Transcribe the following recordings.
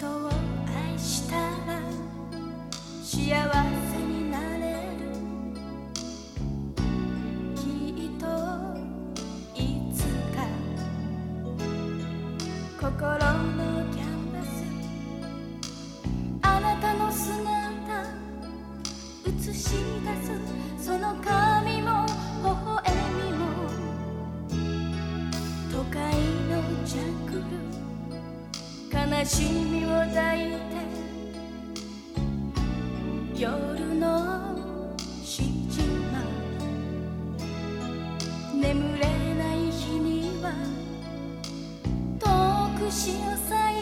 人を愛したら幸せになれる。きっといつか心のキャンバスあなたの姿映し出す。その髪も微笑みも都会のジャングル悲しみ抱いて夜のしじま眠れない日には遠く潮さい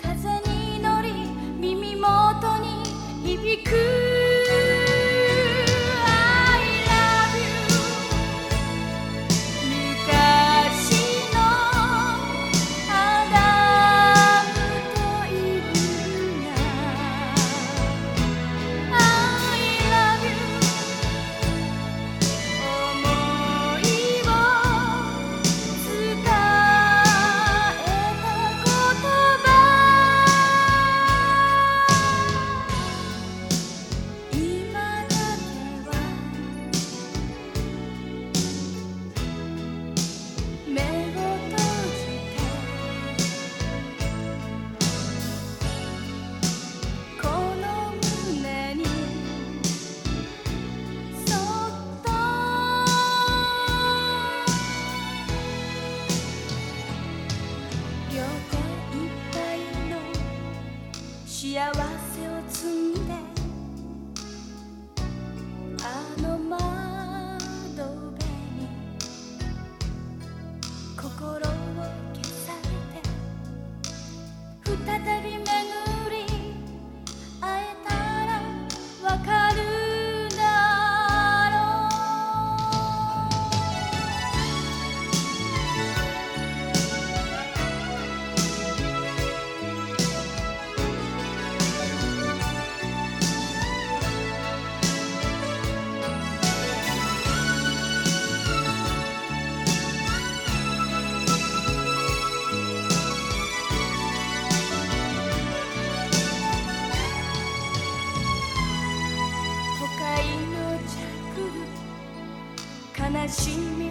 風に乗り耳元に響く。悲しみ